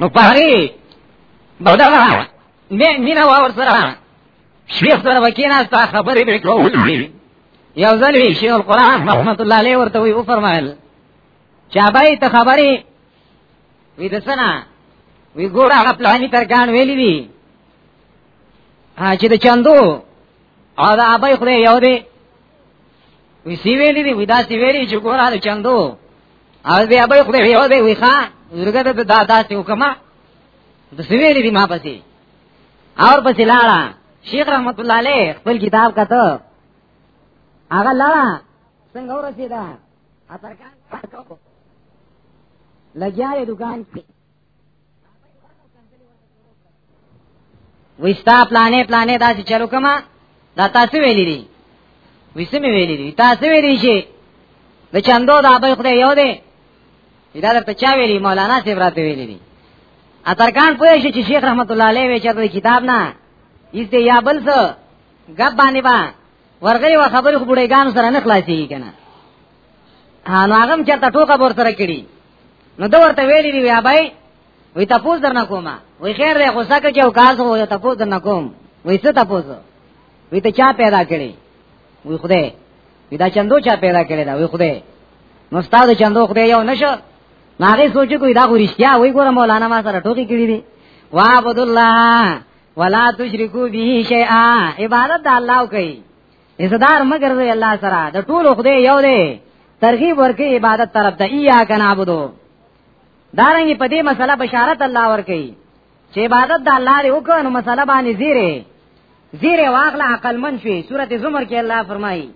نو پهري بودغه مې مینا ور سره شیخ سره وکیناسته خبرې به کوو یو ځل وی شیخ القرآن رحمت الله علیه ورته وی او فرمایل چا بای ته خبرې وی دسنا وی ګور هغه پلاني ترکان ویلی دي چې د چندو او دا ابای خو یو دی وی سی ویلی دی وی دا سی ویلی چې ګورا د چندو او بیا به خدای یو دی وی ښا زرګه د دا داسې وکما د سی ویلی دی ما پسې اور پسې لاړه شیخ رحمت الله علیه خپل کتاب کته هغه لاړه څنګه ورسیدا اترکان لګیا دکان کې وستا پلانې پلانې داسې چلو کما دا تاسو ویلې دي وسمه ویلې دي تاسو ویلې شي د چندو د ابي خدای یو دی دا درته چا ویلي مولانا صاحب راته ویلي دي اترکان پوه شي چې شیخ رحمت الله علیه وچته کتاب نه ایز دی یا بل څه غب باندې با ورغلی و خبرې خو بډایګان سره نه خلاصي کنه نو هغه چې تا ټوکا بور سره کړی نو دا ورته ویلی دی بیا بای وی تاسو درنه کومه وی خیر دی غوسه کې او کاز هو یو تاسو درنه کوم وی څه تاسو وی ته چا پیدا کړی وی خدای وی دا چندو چا پیدا کړی دا وی خدای نو ستاسو چندو خدای یو نشو ناغه سوچ کوی دا خو رښتیا وی ګوره مولانا ما سره ټوکی کړی دی وعبد الله ولا تشرکو به شیئا عبادت الله کوي عزدار مگر دی الله سره د ټول خدای یو دی ترغیب ورکې عبادت طرف ته ایا کنابودو دارنګ په دې مسله بشارت الله ورکې چې عبادت د الله لري وکړو نو مسله باندې زیره زیره واخله عقل من شي سورته زمر کې الله فرمایي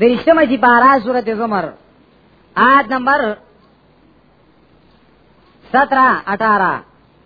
درشتمه چې پارا سورته زمر آیت نمبر 17 18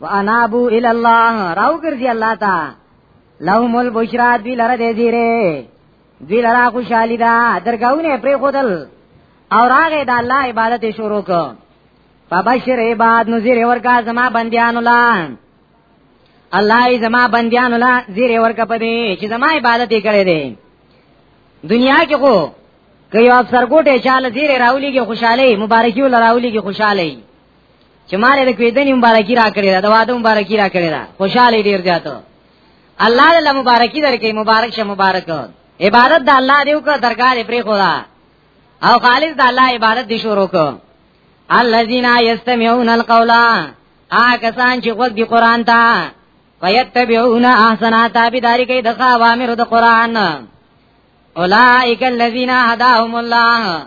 وانابو ال الله راو ګرځي الله تا لهم البشرا دی لره دې زیره دی لره خوشالي دا درګاونه پرې خودل او راغه د الله عبادت شروع کو فبشر عباد نذیر ورکا زما بندیان الله الله ای زما بندیان الله زیر ورکا پدې چې زما عبادت کړي دي دنیا کې خو که یو افسر ګوټه چاله زیر راولي کې خوشاله مبارکي ول راولي کې خوشاله چې مال د کویدنې مبارکي را کړی دا د واده مبارکي را کړی دا خوشاله ډیر زیاتو الله له مبارکي درکې مبارک شه مبارک عبادت د الله دیو کو درګار پرې خدا او خالص د الله عبادت دي شروع کو الذين يستمعون القول آکسان چې غوږ دی قران ته فیتبعون احسنات تابعداري کوي د اوامر د قران اولائک الذین هداهم الله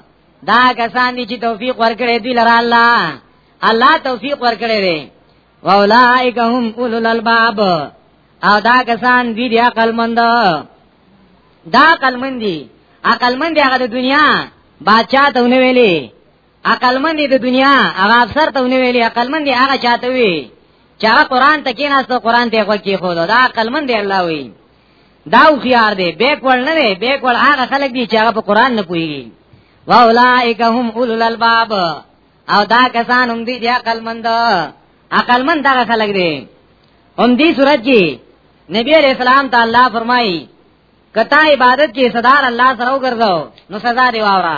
دا کسان دي چې توفیق ورکړي دی لره الله الله توفیق ورکړي دی واولائک هم اولو الالباب او دا کسان دي دی عقل مند دا عقل مند دي عقل مند هغه د دنیا بادشاہ ته ونه ویلي عقلمن دی د دنیا هغه افسر ته ونی ویلی عقلمن دی هغه چاته وی چې هغه قران ته کې ناستو قران ته غوږ کې خو دا عقلمن دی الله وی دا خيار دی بیک ول نه دی بیک ول هغه خلک دی چې هغه په قران نه پوي واولائک هم اولل الباب او دا کسان هم دي چې عقلمند عقلمند دا خلک دي هم دي صورت کې نبی علیہ السلام ته الله فرمایي کتا عبادت کې صدار الله سره وګرځاو نو سزا دی واورا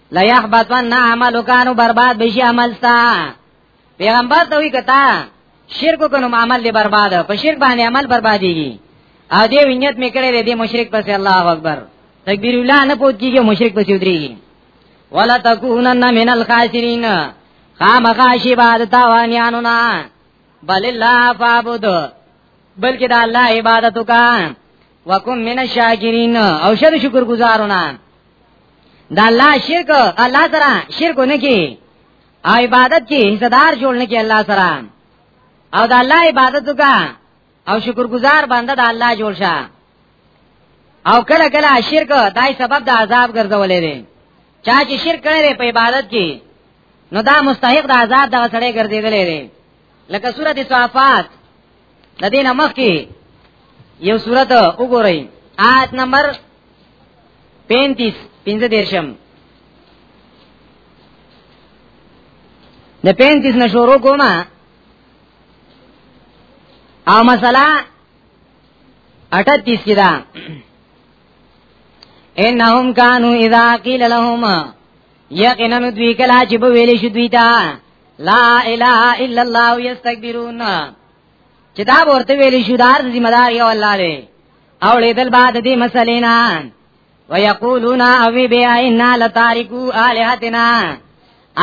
لا يحبطن عملو کانو برباد بشي عمل ستا پیغمبر ته وی کتا شرک کو نو عمل دی برباد په شرک باندې عمل برباديږي او دې وینیت میکړې دې مشرک پس الله اکبر تکبیر الله نه پوت کیږي مشرک پس ودرېږي ولا تکونن من الخاسرین خامخاشی بعد تاوانیانو نا بل الله فعبد بلکې د الله عبادت وکړه وکم من الشاکرین او شر شکر گزارونه دا الله شرک الله سره شرک نه کی او عبادت کی حصدار جوړ نه کی الله سره او دا الله عبادت وکا او شکرګزار بنده دا الله جوړ شه او کله کله شرک دای سبب د دا عذاب ګرځولې دي چا چې شرک کړي په عبادت کې نو دا مستحق د عذاب د سړی ګرځیدلې دي لکه سورته صافات د دې نمخ کې یو سورته وګورئ آیت نمبر 35 پنځه دیرشم د 35 نه شروع کوم او مسله 38 کې ده انهم كانوا اذا قيل لهم یقینا دوی کلا چې به ویل شي دوی ته لا اله الا الله یستكبرون چې دا ورته ویل شو دار ذمہ دار یو الله دی او لیدل بعد دې مسلې نه ويقولون او بیا ان لتارکو الہتنا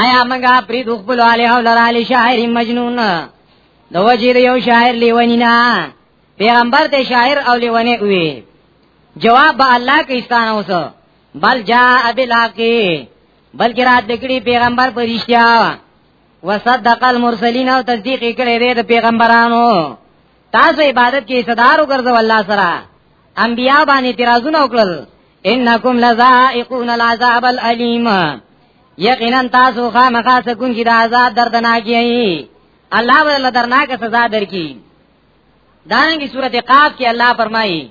آیا مګه پری د خپل الہ ولرال شاعر مجنون د وجیر یو شاعر لیونینا پیغمبر ته شاعر او لیونه وی جواب به الله کې استانه اوسه بل جاء بالحق بلکې رات دکړي پیغمبر پرشتیا وصدق المرسلین او تصدیق کړي دي د پیغمبرانو تاسو عبادت کې صدارو ګرځو الله سره انبیا باندې اعتراضونه وکړل انکم لذائقون العذاب الالم یقینا تاسو خامخا سکون کې د عذاب دردناکي الله ولله درناک سزا درکې دانګي سورته قاف کې الله فرمایي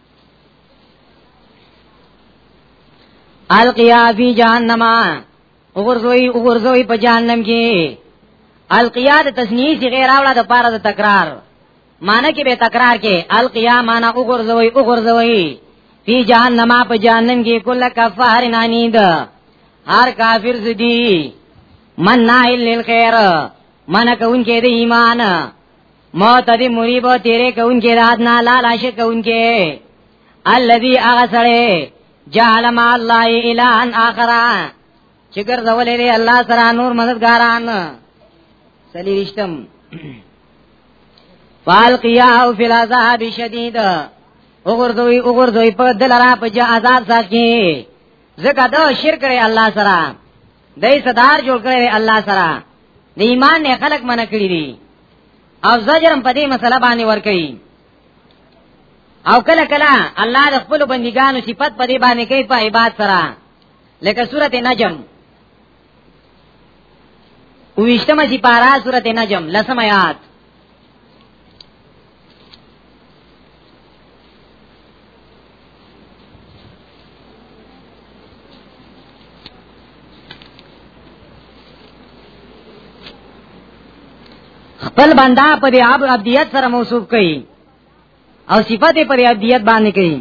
القیا فی جهنم وګرځوي وګرځوي په جهنم کې القیا د تسنیه سی غیر اوله د پاره د تکرار معنی کې به تکرار کې القیا معنی وګرځوي وګرځوي فی جهنم په جهنم کې کله کفار نانید هر کافر زدی من نائل للخیر من کون کې د ایمان ما ته دی مریب تیرې کوونکې رات نه لاله شي کوونکې الذي اغسره جعل مع الله الهان اخرا چې ګرځولې دی الله سره نور مددګاران سلی رښتم فالقیاه فی العذاب شدید وګورځوي وګورځوي په دلرا په جا عذاب ساتي زکه دا شرک لري الله سره دای صدار جوړ کړی الله سره د ایمان نه خلق منع کړی دي او زجرم په دې مسله باندې ور کوي او کله کله الله د خپل بندګانو صفت په دې باندې کوي په عبادت سره لکه سورته نجم ویشتمه سپارا سورته نجم لسم آیات خپل بندا په دې اب ابدیت سره موصوف کړي او صفات په دې ابدیت باندې کړي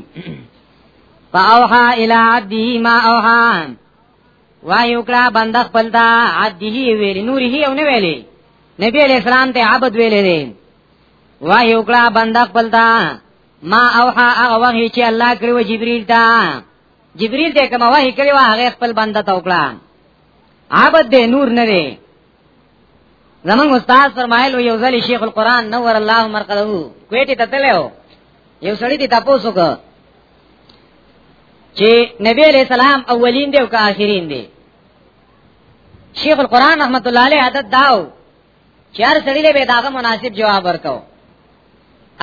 فاوها الی عبدی ما اوها وایو کړه بند خپل دا عدی ویلی نور هی او نه ویلی نبی علیہ السلام ته عبد ویلی دی وایو کړه بند خپل دا ما اوحا هغه وحی چې الله کړو جبرئیل ته جبرئیل ته کوم وحی کړو هغه خپل بنده ته وکړه عبد دې نور نه دی زمون استاد فرمایل و یو ځلی شیخ القران نور الله مرقده کویټه ته تلو یو سړی دی تاسو کو چې نبی علیہ السلام اولین دی او که آخرین دی شیخ القران رحمت الله علیه عادت داو چې هر سړی له داغه مناسب جواب ورکاو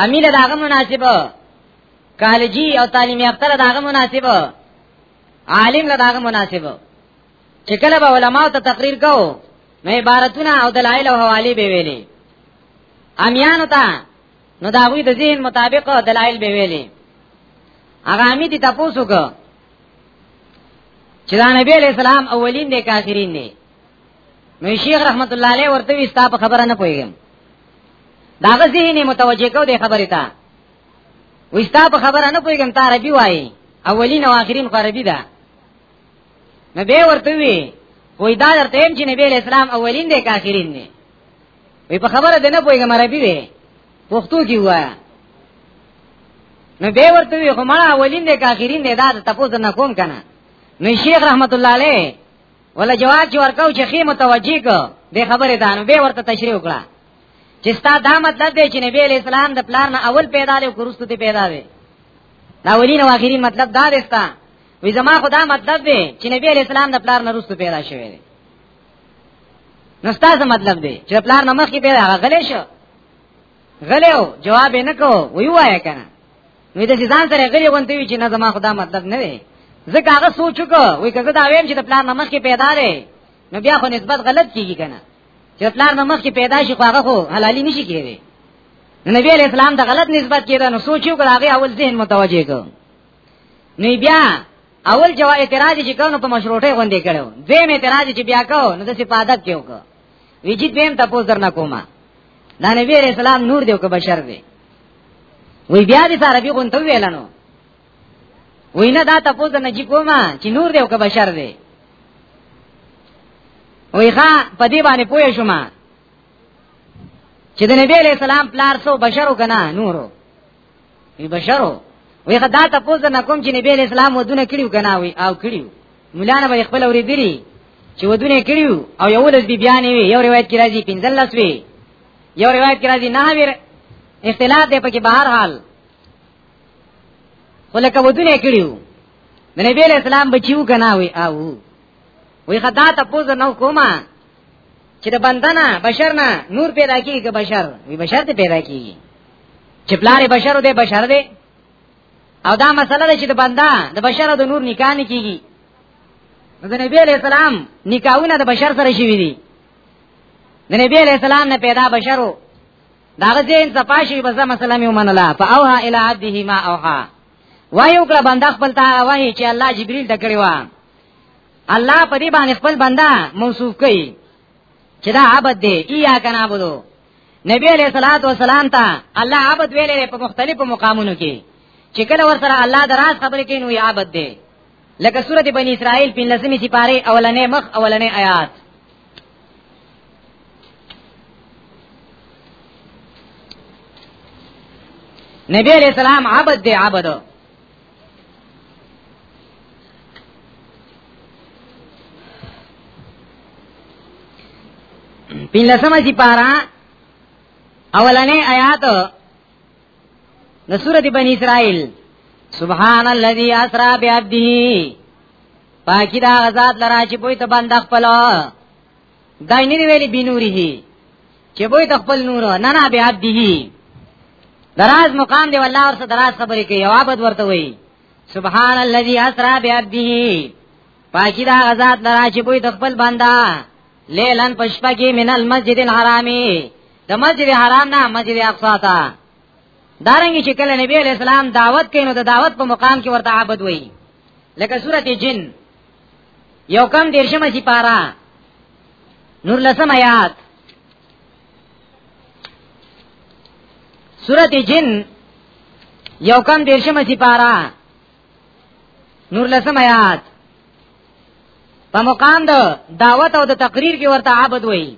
امیر داغه مناسب کالجی او تعلیم یافته داغه مناسب عالم داغه مناسب چې کله به علما ته تقریر کو نو عبارتونه او دلایل او حوالی به ویلي امیانو ته نو دا غوی د ذهن مطابق دلایل به ویلي هغه امی دي تاسو کو چې دا نبی علیہ السلام اولین دی کاخرین دی نو شیخ رحمت الله علیه ورته وی ستاسو خبره نه پویګم داغه ذهن متوجه کو دی خبره تا وستا په خبره نه پویګم تا عربي وایي اولین او اخرین خو عربي ده نه به ورته وی وای دا درته هم چې نبی اسلام اولین دی کافرین دی وی په خبره ده نه پوهیږم عربي وی پښتو کې وایا نو به ورته وی خو ما اولین دی کافرین دی دا تاسو نه کوم کنه نو شیخ رحمت الله علیه ولا جواب چې ورکاو چې خې متوجی کو دې خبره ده نو به ورته تشریح وکړه چې ستا دا مطلب دی چې نبی علیہ السلام د پلار نه اول پیدا لري او کورستو ته پیدا وي دا ولین او اخرین مطلب دا دی ستا وی زما خدا مطلب دی چې نبی علی السلام د پلار نرستو پیدا شوی دی نو ستاسو مطلب دی چې پلار نمخ کې پیدا غلې شو غلې او جواب نه کو وی وای کنه نو د ځان سره غلې غونته وی چې نه زما خدا مطلب نه دی زکه هغه سوچ کو وی کزه دا ویم چې د پلار نمخ کې پیدا دی نو بیا خو نسبت غلط کیږي کنه چې پلار نمخ کې پیدا شي خو هغه خو حلالي نشي کېږي نبی علیہ السلام ته غلط نسبت کېده نو سوچو کړه هغه اول ذهن متوجه کړ نه بیا اول جوا اعتراض چې کونو په مشروطه غونډې کړو دویم اعتراض چې بیا کو نو د سپادت کېو کو ویجی دویم تاسو درنه کومه دا نبی رسول الله نور دیو که بشر دی وی بیا دې سره به غونته ویلنو وینا دا تاسو د نجی کومه چې نور دیو که بشر دی وی ښا په دې باندې پوه شوم چې د نبی له سلام پلار سو بشرو کنه نورو وی بشرو وی خدا ته پوز نه کوم چې نبی اسلام ودونه کړیو کنه وی او کړیو مولانا به خپل اورې دیری چې ودونه کړیو او یو لږ بی بیان وی یو روایت کې راځي 15 وی یو روایت کې راځي نه وی اختلاف دی پکې بهر حال خو لکه ودونه کړیو نبی اسلام بچیو کنه وی او وی خدا ته پوز نه کومه چې د بندنه بشر نه نور پیدا کیږي که بشر وی بشر ته پیدا کیږي چې پلار بشر دی بشر دی او دا مسله ده چې د بندا د بشر د نور نکاح نه کیږي د نبی علیہ السلام نکاحونه د بشر سره شوی دي د نبی علیہ السلام نه پیدا بشرو داغه ځین صفاشي بس مسله مې ومنله فاوها الی عبده ما اوها وایو کړه بندا خپل ته وایي چې الله جبرئیل ته کړی و الله په دې باندې خپل بندا موصوف کوي چې دا عبادت دی ایا کنا عبادو نبی علیہ الصلات والسلام ته الله عبادت ویلې په مختلفو مقامونو کې چې کله ور سره الله دراز خبرې کوي نو عبادت دی لکه سورته بنی اسرائیل په لسمه سپاره اولنې مخ اولنې آیات نبی علیہ السلام عبد دی عبد پینلسمه سی پارا اولنې آیات د سورته بنی اسرائیل سبحان الذي اسرا بعبده پاکی دا غزاد لرا چې پوی ته بند خپل دا یې نه ویلي بنوره چې وای د خپل نور نه نه بیا دی دراز مقام دی والله ورسره دراز خبرې کوي او عبادت ورته وایي سبحان الذي اسرا بعبده پاکی دا غزاد لرا چې بوی د خپل بندا لیلن پشپا کې من المسجد الحرامي د مسجد حرام نه مسجد اقصا ته دارنګ چې کله نبی علیہ السلام دعوت کینو د دعوت په مقام کې ورته عبادت وایي لکه سورته جن یو کم دیرشم سی پارا نور لسم آیات سورت جن یو کم دیرشم سی پارا نور لسم آیات په مقام د دعوت او د تقریر کې ورته عبادت وایي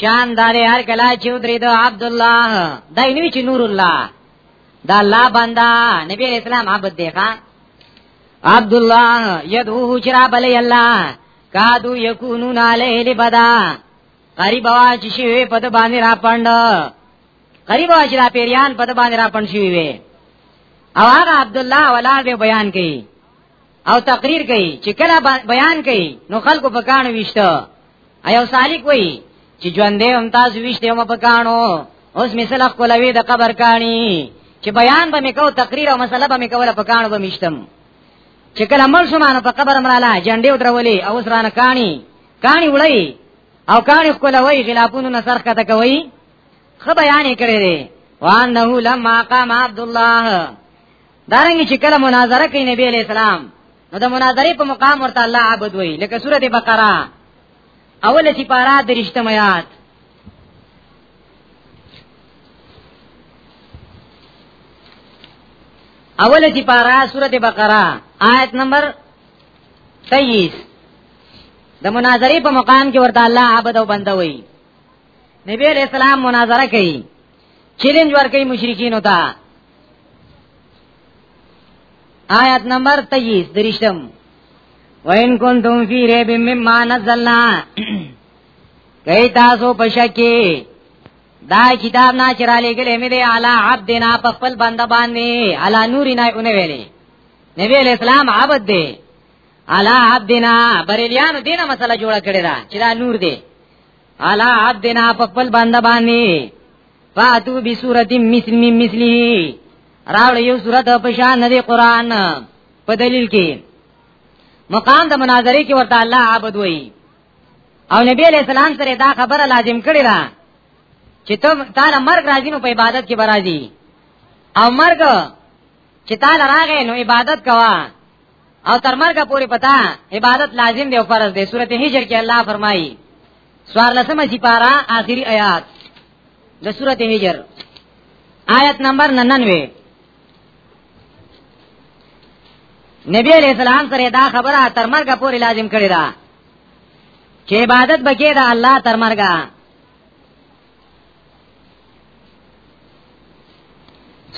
شان داري هر کلا چې درې دو عبد الله دای نوی چې نور الله دا الله بندا نبی اسلام عبد دی ښا عبد الله يدعوه چرا بل الله کادو یکونون علیه لبدا قریب وا چې شی په د باندې را پاند قریب وا چې را پیریان په د باندې را پاند شي وي او هغه عبد الله ولاد بیان کړي او تقریر کوي چې کله بیان کوي نو خلکو په کانو وشته ایو سالک وایي چې ژوندې هم تاسو وشته هم په کانو اوس مثلا خپلوي د قبر کانی چې بیان به میکو تقریر او مسله به میکوله په کانو به مشتم چې کله مل شومانه په قبر مراله جنډې ودرولې او اوس رانه کانی کانی وړي او کانی خپلوي غلافونو نصر کته کوي خو بیان یې کړی دی وانه لما قام عبد الله دارنګ چې کله مناظره کوي نبی علیہ السلام نو د مناظره په مقام ورته الله عبد وی لکه سوره بقره اول چې پارا درشتم یاد اول چې پارا سوره بقره آیت نمبر 23 د مناظره په مقام کې ورته الله عبد او بنده وی نبی علیہ السلام مناظره کوي چیلنج ورکړي مشرکین وتا آیت نمبر 23 درشتم وَإِن كُنتُمْ فِي رَيْبٍ مِّمَّا نَزَّلْنَا کئی تاسو پشکی دا کتاب نا چرا لګلې مې دی علا عبدنا په خپل بنده باندې علا نوري نه اونې ویلې نبی اسلام عبد دی علا عبدنا بریلیان دینه مسله جوړه کړی دا چې دا نور دی علا عبدنا په خپل بنده باندې فاتو بسورت مثل من مثله راول یو سورت په شان دی قران په دلیل کې مقام د مناظره کې ورته الله عبد وای او نبی علیہ السلام سره دا خبره لازم کړی را چې ته تعالی مرګ راځي نو په عبادت کې برازي او مرګ چې تعالی راغی نو عبادت کوا او تر مرګه پورې پتا عبادت لازم دی او فرض دی سورته هجر کې الله فرمایي سوار لسمه سپارا آخري آیات د سورته هجر آیت نمبر 99 نبی علیہ السلام سره دا خبره تر مرګه پورې لازم کړی دا چې عبادت بکې دا الله تر مرګه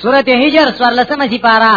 سورته هجر سوار لسمه سپارا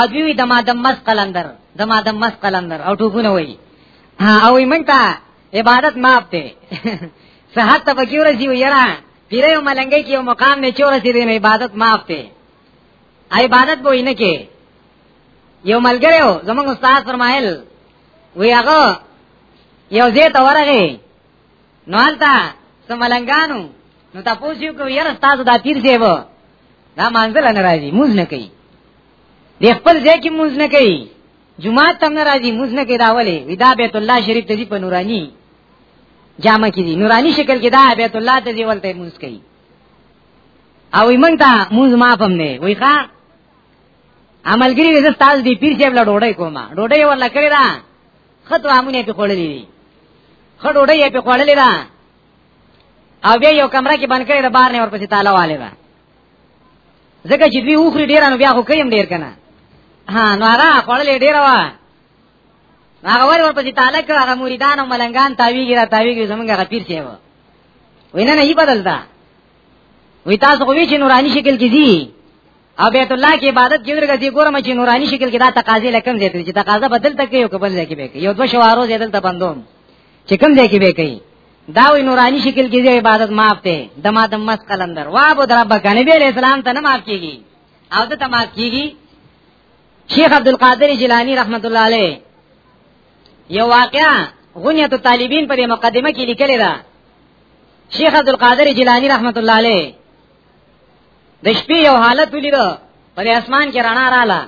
اجوی د مادم مس قلندر د مادم مس قلندر او ټوګونه وای او ایمنتا عبادت ماپ ته صحت ته بګیور سی ویرا پیره یو ملنګی کې یو مقام نه چور سی دین عبادت ماپ ته عبادت بو نه کې یو ملګری و زمونږ استاد فرمایل وی هغه یو زیت ورغی نو التا سملنګانو نو تاسو یو کو یاره تاسو دا پیر دی وو دا منزل نه راځي موز نه کوي د خپل ځای کې موز نه کوي جمعه تم نه راځي موز نه کوي دا ولي ودا بیت الله شریف ته دی په نورانی جامه کې دي نورانی شکل کې دا بیت الله ته دی ولته موز کوي او ایمن ته موز ما پم نه وای ښا عملګری دې تاسو دی پیر چې بل ډوډۍ کوما ډوډۍ ورلا کړی دا خطو امونه په خړلې دي خړ وړې په خړلې ده او بیا یو کمره کې بند کړی د بار نه ورپسې تاله والے ده ځکه چې دوی اوخري ډیر نو بیا خو کيم ډیر کنه ها نو هغه خړلې ډیر وا هغه ور ورپسې تاله کړ هغه مریدان او ملنګان تاویږي را تاویږي زمونږه غفیر شي و وینه نه یې بدلتا وی تاسو خو چې نورانی شکل کې دي او بیت الله کې عبادت کې ورګځي ګورم چې نورانی شکل کې دا تقاضې لکم زیات چې تقاضا بدل تک یو کبل ځکه به یو دو شوارو زیات ته بندوم چې کم ځای کې به کوي دا وی نورانی شکل کې دی عبادت معاف ته دما دم مس قلندر وا بو در رب غنی به اسلام ته نه معاف کیږي او ته معاف کیږي شیخ عبد القادر جیلانی رحمت الله علیه یو واقعا غنیت الطالبین په مقدمه کې لیکلی دا شیخ عبد القادر جیلانی رحمت الله علیه د شپې یو حالت ولید په اسمان کې رڼا رااله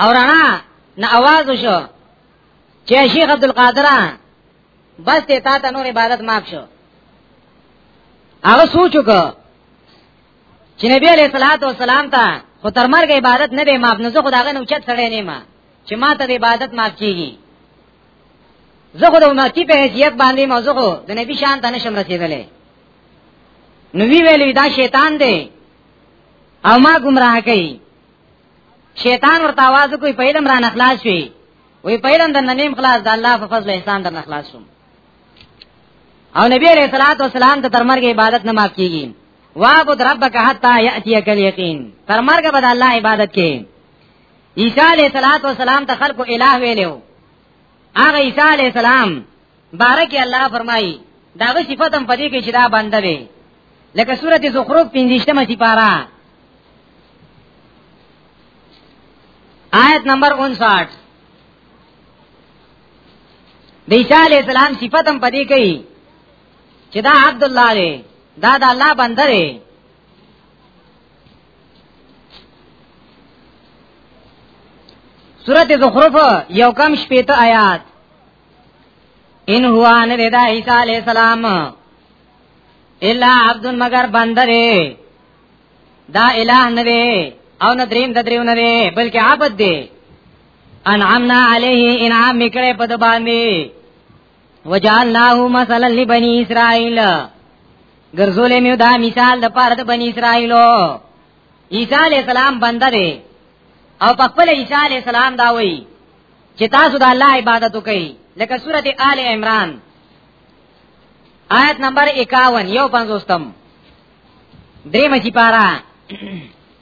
او رڼا نه आवाज وشو چې شیخ عبد القادر بس ته تا ته نور عبادت معاف شو هغه سوچو کو چې نبی علیہ الصلوۃ والسلام ته خو تر مرګ عبادت نه به معاف نه زه خدای نه اوچت سره نه ما چې ما ته عبادت معاف کیږي زه خو د امتی په حیثیت باندې موضوع خو د نبی شان ته نشم رسیدلې نو وی ویلې دا شیطان دی او ما گمراه کوي شیطان ورته आवाज کوي په علم را نخلاص شي وی په علم د ننیم خلاص د الله په فضل احسان در نخلاص شوم او نبی علیہ الصلوۃ والسلام ته تر مرګ عبادت نه معاف کیږي وعبد ربک حتا یاتیک الیقین تر مرګ به د الله عبادت کې عیسی علیہ الصلوۃ والسلام ته خلکو الہ ویلو هغه عیسی علیہ السلام بارک الله فرمایي داغه صفات هم پدې کې چې دا بنده دی لکه سورته زخرف 15مه سپارا آیت نمبر 59 د عیسی علیہ السلام صفات هم پدې کې چې دا عبد الله دی دا د الله بنده دی سورت زخرف یو کم شپیت آیات ان هو ان ردا عیسی علی السلام الا عبد مگر بندره دا الہ نه دی او نه دریم د دریو نه دی بلکې عبد دی انعمنا علیه انعام میکړه په د باندې وجعلناه مثلا لبني اسرائيل ګرځولې مې دا مثال د پاره د بني اسرائيلو عيسى عليه السلام بنده دی او په خپل عيسى عليه السلام دا وایي چې تاسو د الله عبادت وکړئ لکه سورته آل عمران آیت نمبر 51 یو پنځوستم دریم چې پارا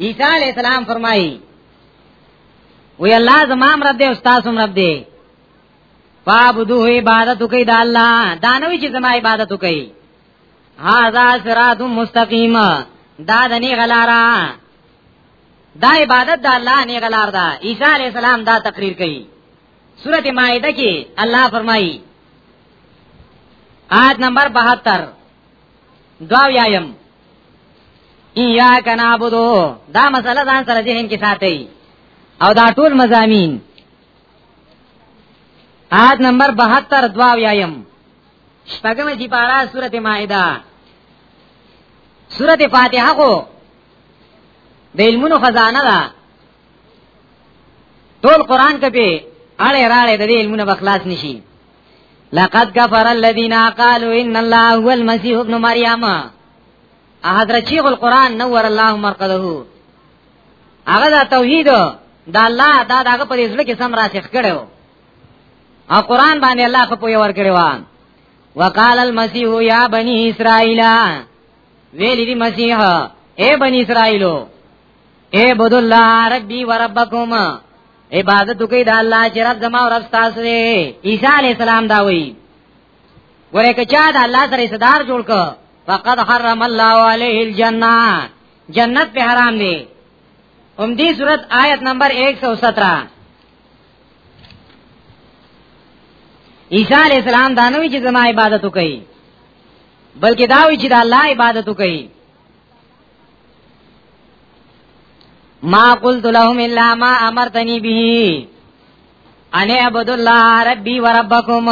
عیسی علی السلام فرمایي وی الله زمام رب دی استاد سم رب دی فعبدوه عبادت کوي د الله دانوي چې زما عبادت کوي هاذا صراط مستقیم دا د نه غلارا دا عبادت د الله نه غلار ده عیسی علی السلام دا تقریر کوي سورته مائده کې الله فرمایي آیت نمبر 72 دعا یایم ایا کنا بودو دا مسله ځان سره ذهن کې ساتي او دا ټول مزامین آیت نمبر 72 دوا ویایم شپږم چې پارا سورته مائده سورته فاتحه کو د علمونو خزانه ده ټول قران کې اړه راړه د علمونو بخلاص نشي لقد كفر الذين قالوا ان الله هو المسيح ابن مريم حضرت شیخ القران نور الله مرقده هغه دا توحید دا الله دا دغه په دې ځل کې سم راسخ کړو او قران باندې الله په پوی ور کړو وقال المسيح يا بني اسرائيل ویلی دی مسیح اے بنی اسرائیلو اے بدو اللہ ربی و ربکم عبادت کوي د الله چې رب زما او رب تاسو دی عیسی علی السلام دا وی ګوره کچا د الله سره صدار جوړ ک فقد حرم الله علیه الجنه جنت به حرام دی هم دې صورت آیت نمبر 117 عیسی علی السلام دا نوې چې زما عبادت کوي بلکې دا وی چې د الله عبادت کوي ما قلت لهم الا ما امرتني به ان اعبد الله ربي وربكم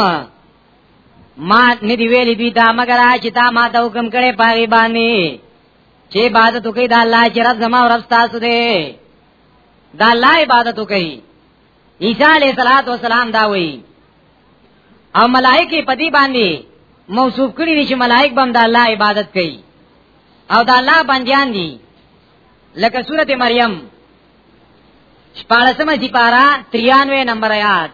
ما ندی ویلی دوی تا مگر چې تا ما ته حکم کړي پاغي باندې چې عبادت وکي دا الله چې رب زما او رب تاسو دې دا الله عبادت وکي عیسی علیہ الصلوۃ والسلام دا وی او ملائکه په دې باندې موصوف کړی دي چې ملائک بم د الله عبادت کوي او د الله بندیان دي لکه سورته مریم شپارسمه سپارا 93 نمبر آیات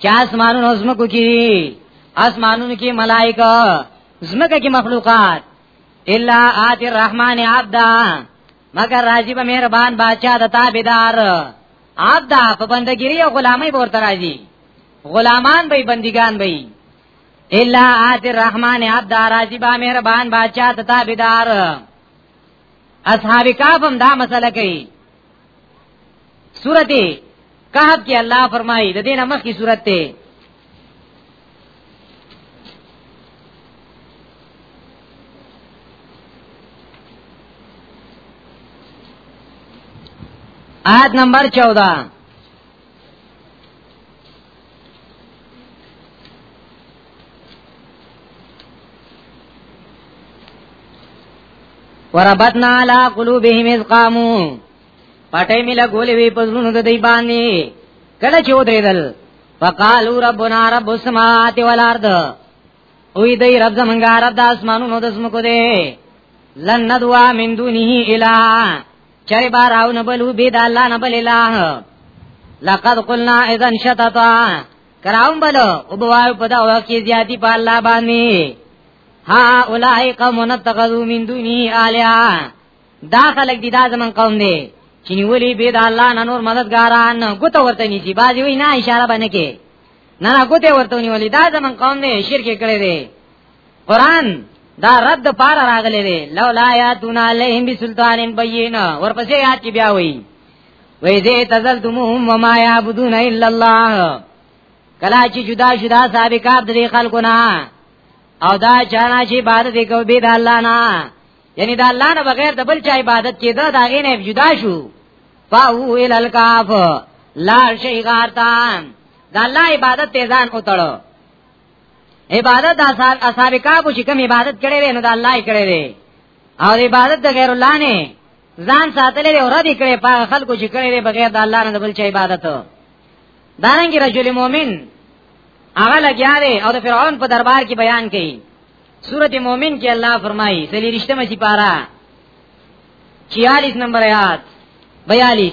چې اسمانونو زمکو کې اسمانونو کې ملائکه زمکه کې مخلوقات الا آت الرحمن عبدا مگر راضی به مهربان بادشاہ د تابعدار عبدا په بندګری او غلامي ورته راضی غلامان به بندگان به الا آت الرحمن عبدا راضی به مهربان بادشاہ د تابعدار اصحاب کاف هم دا مسله کوي سورته کهف کې الله فرمایي د دینه مخ کی صورت ته آیت نمبر 14 ا وربطنا علی قلوبهم اذ قاموا پټې مې لګولې وې په زړونو د دی باندې کله چې ودرېدل فقالو ربنا رب السماوات والارض وی دی رب زمونږه رب د اسمانونو د زمکو دی لن ندوا من دونه الا چرې بار او نه بلو بيد الله نه بل اله لقد قلنا اذا شتتا کراوم بلو او بوایو پدا او کی زیاتی په الله باندې ها اولای قوم نتخذو من دونی الیا دا خلق دی دا زمون قوم دی چې نیولې به د الله نه نور مددګاران ګوت ورته نشي باځي وی نه اشاره باندې کې نه نه ګوت ورته نیولې دا زمون قوم دی شرک کړي دی قران دا رد پار راغلی دی لولا یا دون علیهم بسلطان بین ورپسې یاد بیا وی وې دې تزلتمهم وما يعبدون الا الله کلا چې جدا جدا صاحب کار دې خلکو نه او دا چانا چې عبادت وکاو به د الله نه یعنی د الله نه بغیر د بل چا عبادت کېده دا غي نه جدا شو فاو ال الکاف لا شی غارتان د الله عبادت ته ځان اوتړو عبادت اصحاب اصحاب کعب چې کوم عبادت کړي وي نو د الله یې کړي وي او عبادت د غیر الله نه ځان ساتلې دی او ردی کړي په خلکو چې کړي دی بغیر د الله نه د بل چا عبادت دارنګي رجل مؤمن هغه لګیاره او د فرعون په دربار کې بیان کړي سورت مومن کې الله فرمایي سلی رښتمه سي پارا 46 نمبر آیات 42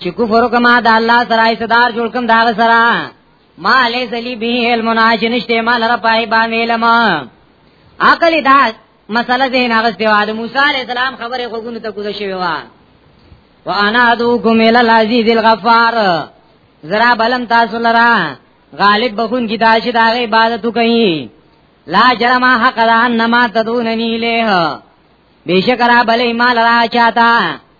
چې کفر کما د الله سره صدر جوړ کوم دا سره ما علی سلی به علم ناشنشته ما لره پای با علم عقل دا مسله دې ناغست دی د موسی علی السلام خبره خوګونو ته کوزه شوی و وانا ادعوکم الی العزیز الغفار زرا بلم تاسو لرا غالب بخون کی تاشی دا غی عبادتو کئی لا جرما حق دا انما تدوننی لیه بیشکرا بلی مال را چاہتا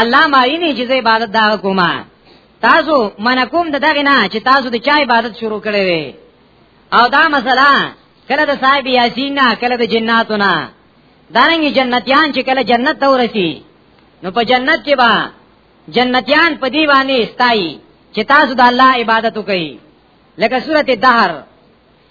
الله ما یې نه چې عبادت دا کومه تاسو من کوم د دغه نه چې تاسو د چا عبادت شروع کړی وي او دا مسله کله د صاحب یاسین نه کله د جناتو نه دانګي جنتیان چې کله جنت ته ورسی نو په جنت کې با جنتیان په دی باندې استای چې تاسو د الله عبادت وکړي لکه سورته دهر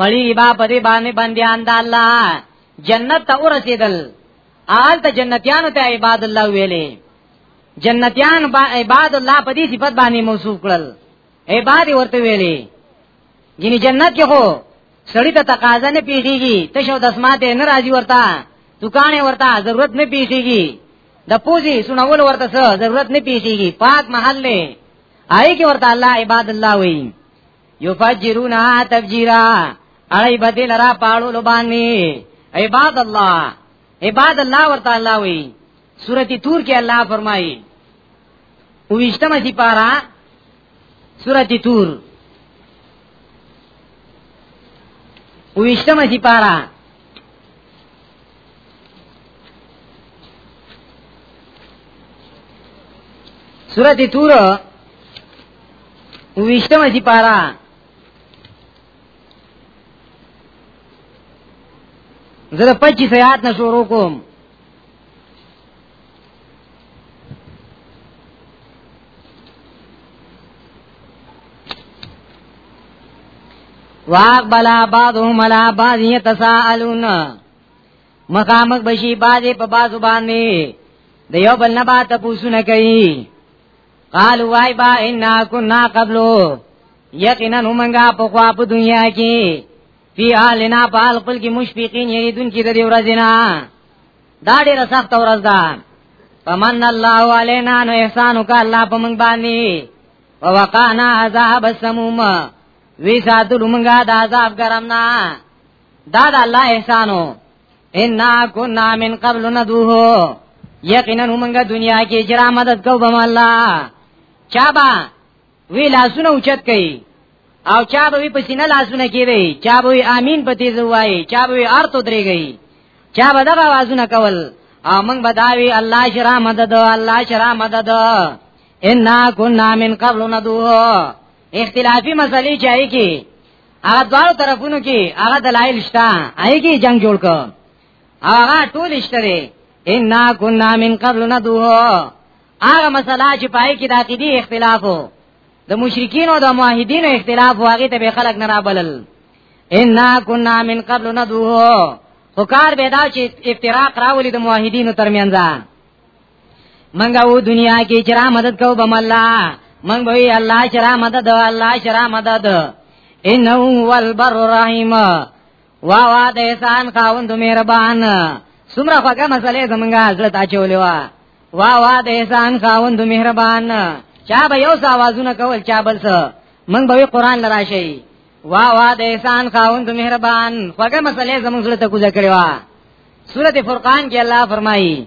مړی با په دې باندې بندیان د الله جنت ته ورسېدل آل ته جنتیانو ته عباد الله ویلې جنتیان با عباد الله په دې صفت باندې موصوف کړل عباد ورته ویلې ګینه جنت کې هو سړی ته تقاضا نه پیږي ته شو د اسماته نه راځي ورته دکانې ورته ضرورت نه پیږي د پوزي سنول ورته څه ضرورت نه پیږي پاک محل نه آی کې ورته الله عباد الله وایي یفجرونها تفجیرا اړی بدل را پاړو لبانی عباد الله عباد الله ورته الله وی سورتی تور کې الله فرمایي ویشتمه سی پارا سورتی تور ویشتمه سی پارا سورتی تور ویشتمه سی پارا زه د 25 آیات نه شروع کوم واقبلا بعضهم على بعض يتساءلون مخامخ بشي بعضه په بعضو باندې د یو بل نه با ته پوښتنه کوي قال وای با ان كنا قبلو یقینا موږ په خوا په دنیا کې فی آلنا په حال خپل کې مشفقین یې دن کې د دې ورځې نه دا ډیره سخت ورځ ده فمن الله علینا نو احسان وک الله په موږ باندې ووقانا عذاب السموم وی ساتلو موږ د عذاب ګرم نه دا د الله احسانو ان كنا من قبل ندوه یقینا موږ دنیا کې جرا مدد کو بم الله چابا وی لاسونه اوچت کئ او چابا وی پسینه لاسونه کې وی چابا وی امین پتی زوای چابا وی ارتو درېږي چابا دغه आवाजونه کول او موږ بداوی الله شرا مدد الله شرا مدد ان كنا من قبل ندوه اختلافی مسلې چای کې هغه دوه طرفونو کې هغه دلایل شته هغه کې جنگ جوړ کو هغه ټول شته دی ان كنا من قبل ندوه هغه مسله چې پای کې د عقیدی اختلافو د مشرکین او د موحدین اختلاف واغې ته به خلک نه رابلل ان كنا من قبل ندوه خو کار به دا چې افتراق راولي د موحدینو ترمنځ منګه و دنیا کې چې را مدد کو بم الله منګ به الله چې را مدد الله چې را مدد انه هو البر الرحیم وا وا د احسان خاوند مهربان سمره خوګه مسلې زمونږه حضرت اچولې وا وا وا د احسان خاوند مهربان چا به یو ساوازونه کول چا بل څه منګ به قرآن لراشي وا وا د احسان خاوند مهربان خوګه مسلې زمونږ سره ته کوزه کړې وا سورته فرقان کې الله فرمایي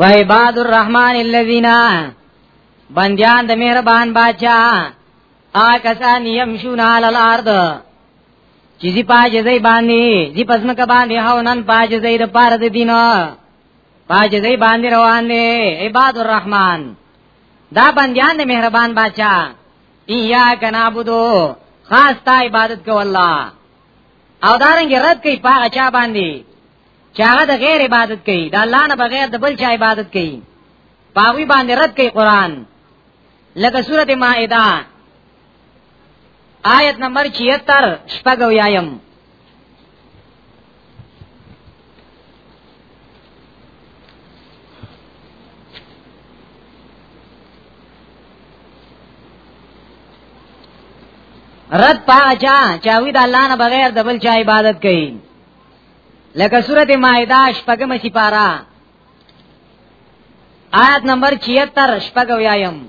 وعباد الرحمن الذين بندیان د مهربان باچا آ کسان یمشون علی الارض چې دی پاجې زې باندې دی پسم ک باندې هاو نن پاجې زې د پاره د دینه پاجې زې باندې روان دي عباد الرحمن دا بندیان د مهربان بچا ایا کنابودو خاص تا عبادت کو الله او دارنګ رد کوي پاغه چا باندې چا د غیر عبادت کوي د الله نه بغیر د بل چا عبادت کوي پاوی باندې رد کوي قران لکه سورته مائده آیت نمبر 76 شپږو یایم رد پاچا چاوی د الله نه بغیر د بل چا عبادت کوي لکه سورته مائده شپږم سی پارا آیت نمبر 76 شپږو یایم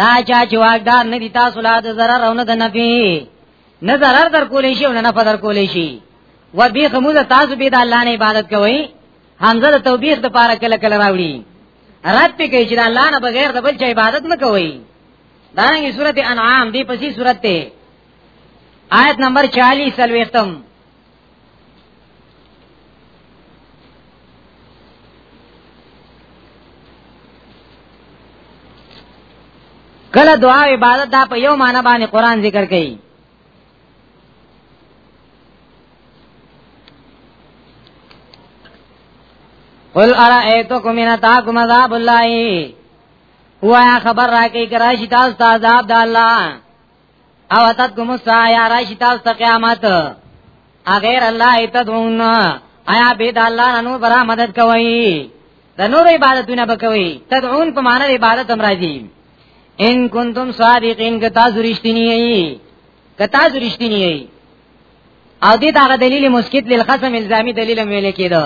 دا چا چې واګدار نه دي تاسو لا د zarar او نه د نفي نه zarar در کولې شي او نه نفع در کولې شي و به خموزه تاسو به د الله نه عبادت کوئ حمزه د توبېخ د پاره کله کله راوړي رات په کې چې الله نه بغیر د بل چا عبادت نه کوي دا رنګه سورته انعام دی پسې سورته آیت نمبر 40 سلوختم کله دعا عبادت دا په یو معنی باندې قران ذکر کړي قل ارائیتکم ان تاکم عذاب الله هو خبر راکې کراشی تاسو عذاب د الله او اتت کوم سایا راشی تاسو ته قیامت اغیر الله ایتدون آیا بيد الله نور برا مدد کوي د نور عبادتونه بکوي تدعون په معنی د عبادت هم راځي ان کنتم صادقین که تاسو رښتینی یې که تاسو رښتینی یې او دې دا دلیل مسکت للقسم الزامی دلیل ویل کېده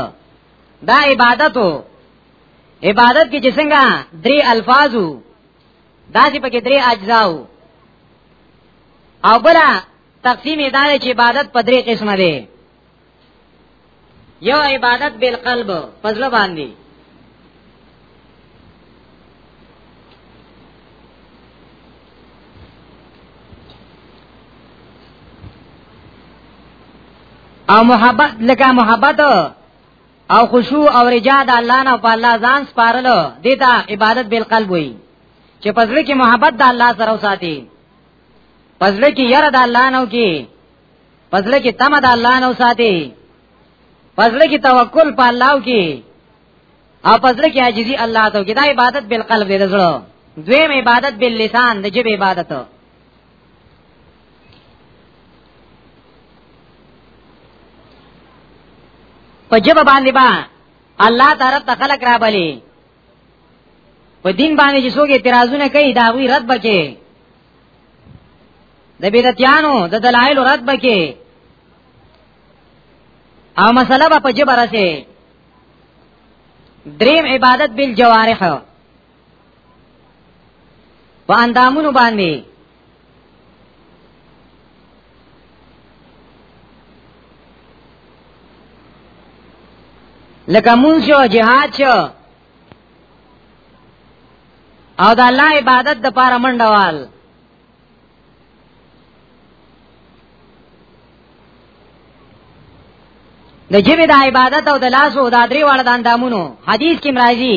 دا عبادتو عبادت کې چې څنګه درې الفاظو دا چې پکې درې اجزاو او بلا تقسیم دا چې عبادت په درې قسمه دی یو عبادت بالقلب پزله باندې او محبت لکه محبت او خشوع او رجاء د الله نه په الله ځان سپارلو دیتا عبادت بالقلب وي چې پزړه کې محبت د الله سره وساتي پزړه کې یره د الله نه وکي پزړه کې تم د الله نه وساتي پزړه کې توکل په الله وکي او پزړه کې عاجزي الله ته وکي دا عبادت بالقلب دی زړه دویم عبادت باللسان د جبه عبادت په جبه باندې با الله تعالی ته خلق را بلی په دین باندې چې څوک اعتراضونه کوي دا وی رد بکې د بدعتانو د دلایل رد بکې او مسله په جبه رسې دریم عبادت بالجوارح په اندامونو باندې لکه مونږ شو جهاد شو او د الله عبادت د پاره منډوال د جبه د عبادت او د لاس او د درې واړه د اندامونو حدیث کې مرাজি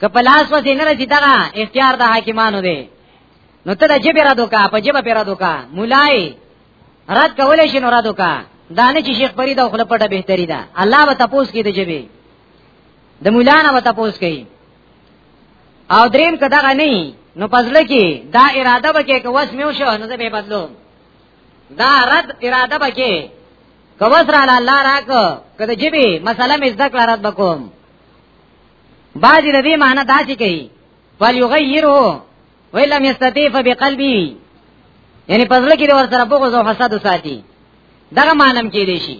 که په لاس وځي نه راځي دا اختیار د حاکمانو دی نو ته د جبه را دوکا په جبه پیرا دوکا مولای رد کولې شي نو را دوکا دا نه چې شیخ فرید او خلپټه بهتري ده الله به تاسو کې د جبه د مولانا به تاسو کوي او دریم کدا غنی نو پزله کې دا اراده وکې که وس میو شو نو به بدلو دا رد اراده وکې که وس را الله راک کده جبه مسله مې ذکر رد بکوم باج د دې معنی دا چې کوي ول یغیره ولم یستطیع فبقلبی یعنی پزړه کې ور سره بغض او حسد ساتي دغه مانم کې دی شي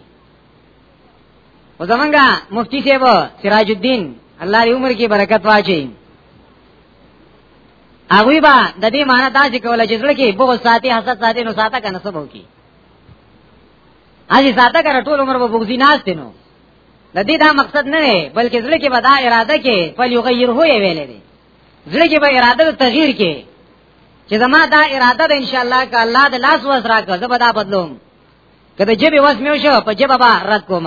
او زمونږه مفتی صاحب سراج الدین الله دې عمر کې برکت واچي هغه با د دې معنی دا چې کوله چې زړه کې بغض ساتي حسد ساتي نو ساته کنه سبو کې اځي ساته کنه ټول عمر به بغضی ناز دینو د دې دا مقصد نه دی بلکې زړه کې به دا اراده کې فل یغیر هو یې ویلې دي زړه کې به اراده د تغییر کې چې زما دا اراده ده ان شاء الله ک الله د لاس وس راکړه زه به دا بدلوم کله چې به وس میو شو په جبه به رد کوم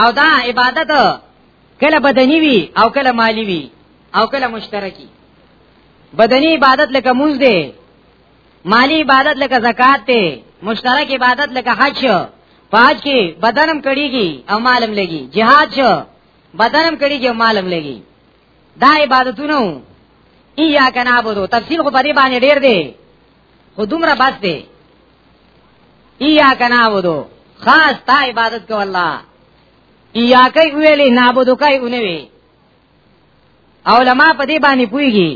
او دا عبادت کله بدنی وی او کله مالی وی او کله مشترکی بدنی عبادت لکه مونږ دی مالی عبادت لکه زکات ته مشترک عبادت لکه حج پاج کې بدنم کړيږي او مالم لګي jihad شو بدنم کړيږي او مالم لګي دا عبادتونه ایا کنا بودو تفصیل خو پرې باندې ډیر دی خو دومره بس دی ایا کنا بودو خاص تا عبادت کو الله ایا کوي ویلې نابودو کوي اونوي علماء په دې باندې پويږي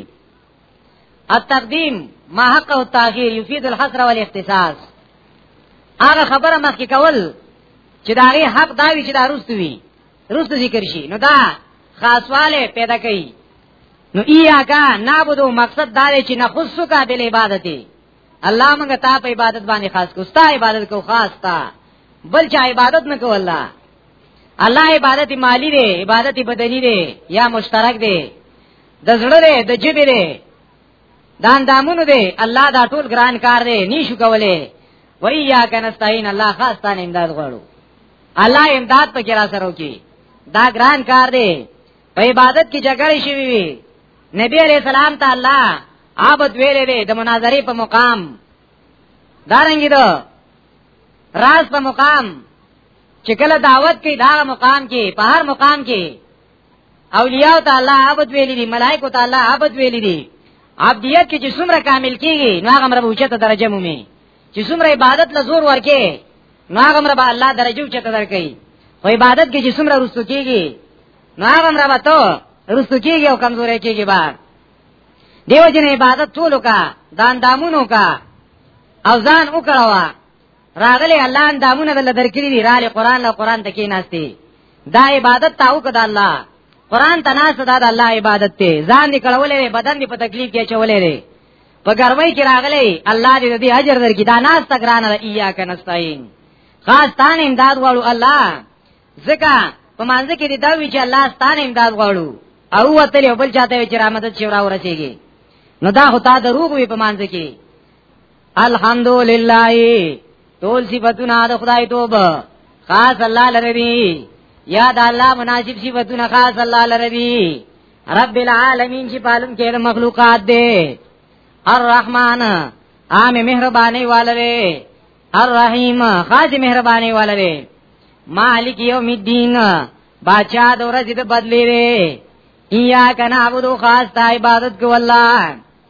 التقدیم ما حق او تاخير يفيد الحصر والاختصاص هغه خبره مخکې کول چې دا غي حق داوي چې دا روستو وي روستو ذکر شي نو دا خاصواله پیدا کوي نو ایاکا نعبدو مقصد دا دی چې نخصو کا بل عبادت الله موږ ته په عبادت باندې خاص کو ستا عبادت کو خاص تا بل چا عبادت نه کو الله الله عبادت مالی دی عبادت بدنی دی یا مشترک دی د زړه دی د جبې دی د اندامونو دی الله دا ټول ګران کار دی نشو کولای و ایاک نستعين الله خاص تان امداد غواړو الله امداد په کې را سره وکي دا ګران کار دی په عبادت کې جګړه شي وي نبی عليه السلام ته الله عابد ویلې دی د مناظرې په مقام دارنګي دو راز په مقام چې کله دعوت کې دا مقام کې په هر مقام کې اولیاء ته الله عبد ویلی دي ملائکه ته الله عبد ویلی دي عبدیت کې چې څومره کامل کیږي نو هغه مربوط چته درجه مومي چې څومره عبادت له زور ورکه نو هغه مربوط الله درجه چته درکې او عبادت کې چې څومره رسو کیږي نو هغه مربوط رسو کیږي او کمزورې کیږي بار دیو جن عبادت ټولو کا دان دامونو کا او ځان وکړوا راغلی الله اندامونه دل درکړي دي رااله قران له قران ته کې ناشتي دا عبادت تاو کده الله قران ته ناس دا د الله عبادت ته ځان دې کړولې بدن دې په تکلیف کې چولې دي په ګرمۍ کې راغلی الله دې دې اجر درکړي دا ناس تګرانه ایا کنستاین خاص تان امداد غواړو الله زکه په مانځ کې دې دا وی چې الله ستانه امداد غواړو او وتلی بل چاته چې رحمت چې را ورسیږي نو دا هو تا دروغ وي په مانځ کې الحمدللہ ټول صفاتونه د خدای توبه خاص الله لره دي یا د الله مناسب صفاتونه خاص الله لره دي رب العالمین چې پالون کې مخلوقات دي الرحمن عام مهرباني والره الرحیم خاص مهرباني والره مالک یوم الدین باچا د ورځې د بدلی لري یا کنا عبدو خاص ته عبادت کو الله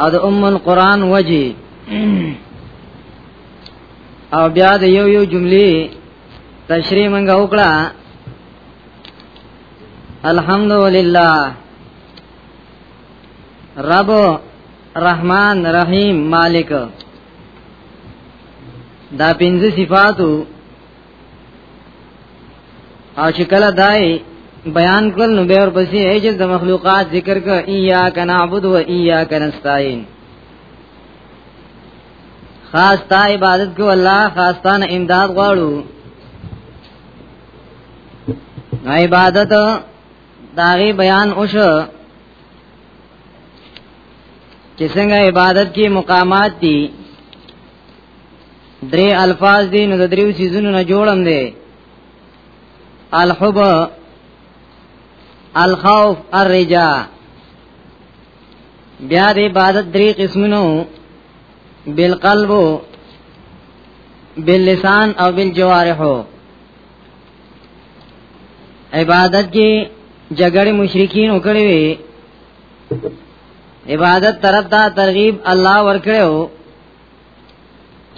او د ام القران وجه او بیا د یو یو جملې تشریح منګه وکړه الحمدلله رب رحمان رحیم مالک دا پنځه صفاتو او چې کله دای بیان کول نو به ورپسې ایجز د مخلوقات ذکر ک ایا کنعبد و ایا کنستاین خاص تا عبادت کو الله خاص تا امداد غواړو نو عبادت داغي بیان اوشو چې څنګه عبادت کې مقامات دي درې الفاظ دي نو د دریو سيزونو نه جوړم دي الحب الخوف الرجا بیا د عبادت درې قسمونو بالقلب باللسان او بالجوارح عبادت کې جګړې مشرکین وکړي وي عبادت طرف ته ترغیب الله ورکړو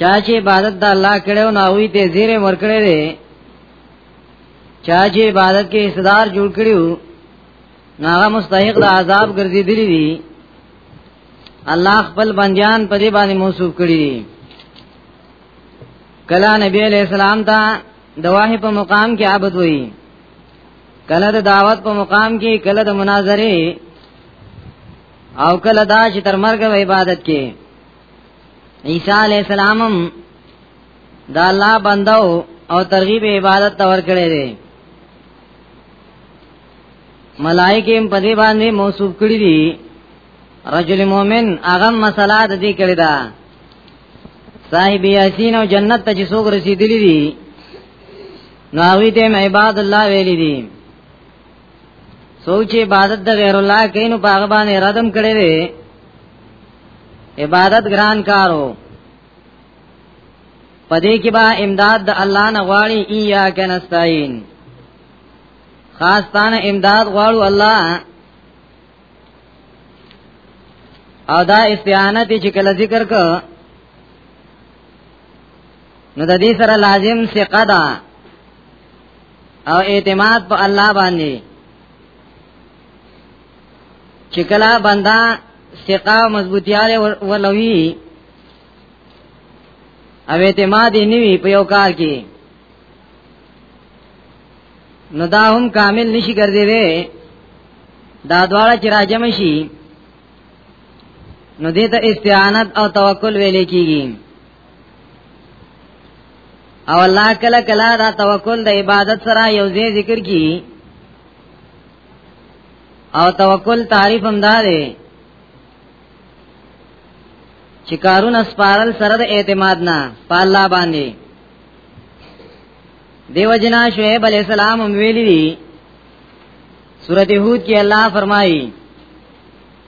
چا چې عبادت د الله کړو نو وی ته زیره ورکړې دي چا چې عبادت کې استدار جوړ کړیو ناغه مستحق د عذاب ګرځیدلی دي الله خپل بندیان په دې باندې موصوف کړی دي کله نبی علیہ السلام ته دواهی په مقام کې عبادت وی کله د دعوت په مقام کې کله د مناظره او کله دا چې تر مرګ عبادت کې عیسی علی السلام دا الله بندو او ترغیب عبادت تور کړی دی ملائکه هم په دې باندې موصوف کړی دي رجل مؤمن هغه مسله د دې کړی دا صاحب یاسین او جنت ته چې څوک رسیدلی دي نو هغه ته عباد الله ویلي دي سوچ عبادت د غیر الله کینو په هغه باندې ردم کړي وي عبادت ګران کارو پدې کې با امداد د الله نه غواړي ایا کنستاین خاص تانه امداد غواړو الله او دا استعانه چې کله ذکر ک نو د دې سره لازم ثقه ده او اعتماد په الله باندې چې کله بندا ثقه مضبوطیاله ولوي او اعتماد یې نیوي په یو کار کې نو دا هم کامل نشي ګرځېدي دا دواړه چې راجم شي نو دې ته استعانت او توکل ویل کېږي او الله کله کله دا توکل د عبادت سره یو ځای ذکر کی او توکل تعریف هم دا دی چې کارونه سپارل سره د اعتماد نه په الله باندې دیو جنا شعیب علیہ السلام ویلی دی سورت ہود کی اللہ فرمائی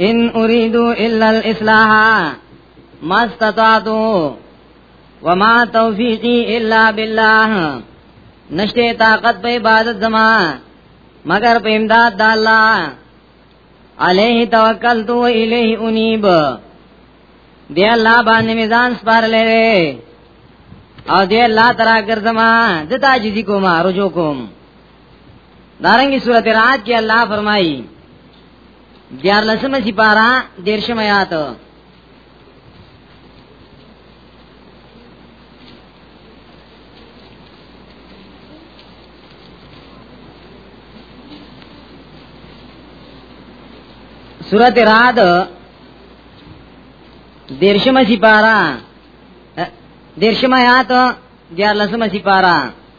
ان اريدو الا الاصلاح ما استطعتو وما توفيقي الا بالله نشته طاقت په عبادت زما مگر په امداد د الله عليه توکلت و الیه انیب دی الله باندې میزان سپارلې او دی الله ترا ګرځما د تاجزی کوم رجو کوم دارنګي سورۃ رات کې الله فرمایي دیار لسمه سپارا دیرشم آیات سورت راد دیرشم سپارا دیرشم آیات دیار لسم سپارا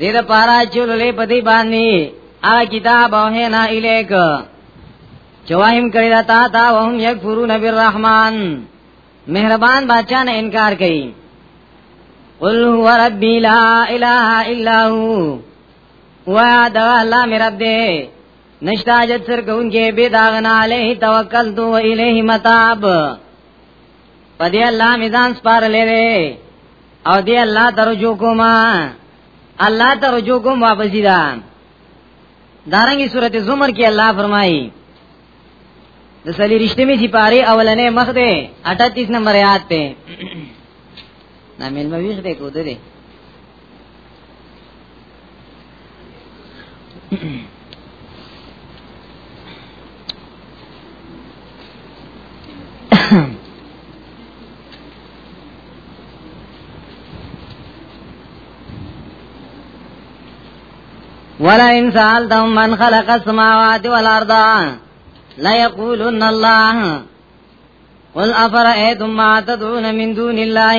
دې د پارا چولې په دې باندې ا کتاب او هه نه الیک چوایم کړی دا تا تا وهم یکفرون بالرحمن مهربان بادشاہ نه انکار کوي قل هو ربی لا اله الا هو وا دا الله مې رب دې نشتا جت سر کوونکې به داغنا علیه توکل تو الیه متاب په دې الله میدان سپار لري او دې الله ترجو کوما الله ترجو کوم واپس دي دا دارنګي سورته زمر کې الله فرمایي د سلی رښتمه چې پاره اولنې مخ ده 38 نمبر آیات ته نامیل مې ویښ ده کو ده ولا ان سالتم من خلق السماوات والارض لا يقولون الله قل افرأيتم ما تدعون من دون الله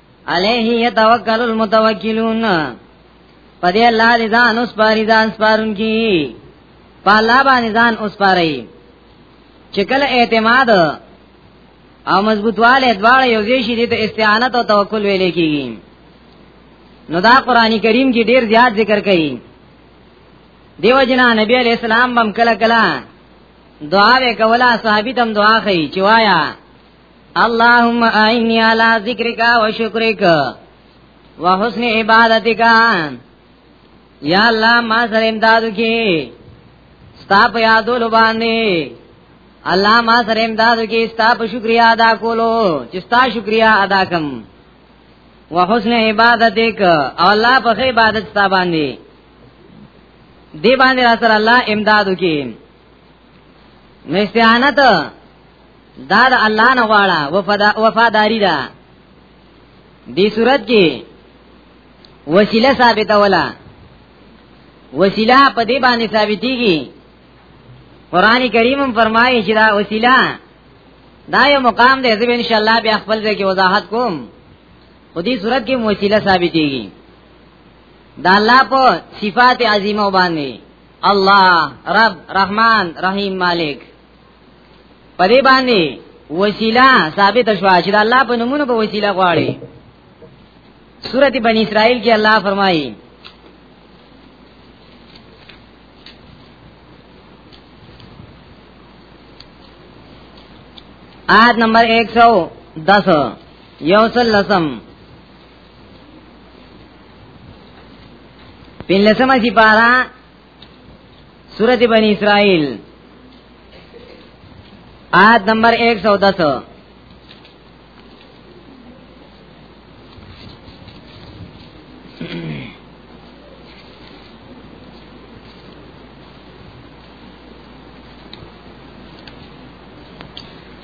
علیه یتوکل المتوکلون پدې الله دې ځان اوس پاری ځان سپارون کی په الله باندې ځان اوس پاری چې کله اعتماد او مضبوطواله دواړه یو ځای شي د استعانت او توکل ویلې کیږي نو دا قرآنی کریم کې ډیر زیات ذکر کړي دیو جنا نبی علیہ السلام بم کلا کلا دعا وکولا صحابی تم دعا خی چوایا اللهم اعینی علی ذکرک و شکرک و حسن عبادتک یا الله ما سره امدادو کی ستا په یادولو باندې الله ما سره امدادو کی ستا په شکریا ادا کولو چې ستا شکریا ادا کم و حسن عبادتک او الله په عبادت ستا باندې دی باندې را سره الله امدادو کی نو استعانت دا د الله نه غواړه وفادا وفاداری ده دې صورت کې وسیله ثابته ولا وسیله په دې باندې ثابتېږي قران کریم فرمایي چې دا وسیله دا یو مقام دی زه ان شاء الله بیا خپل ځای کې وضاحت کوم په دې صورت کې وسیله ثابتېږي دا الله په صفات عظیمه باندې الله رب رحمان رحیم مالک په دې باندې وسیله ثابت شو چې الله په نومونو په وسیله غواړي سورت بنی اسرائیل کې الله فرمایي آیت نمبر 110 یوصل لسم پین لسم اسی پارا سورت بنی اسرائیل آیت نمبر 110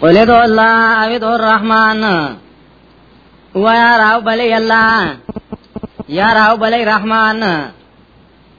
ولید الله اوید الرحمن و یا راو بلی الله یا راو بلی رحمان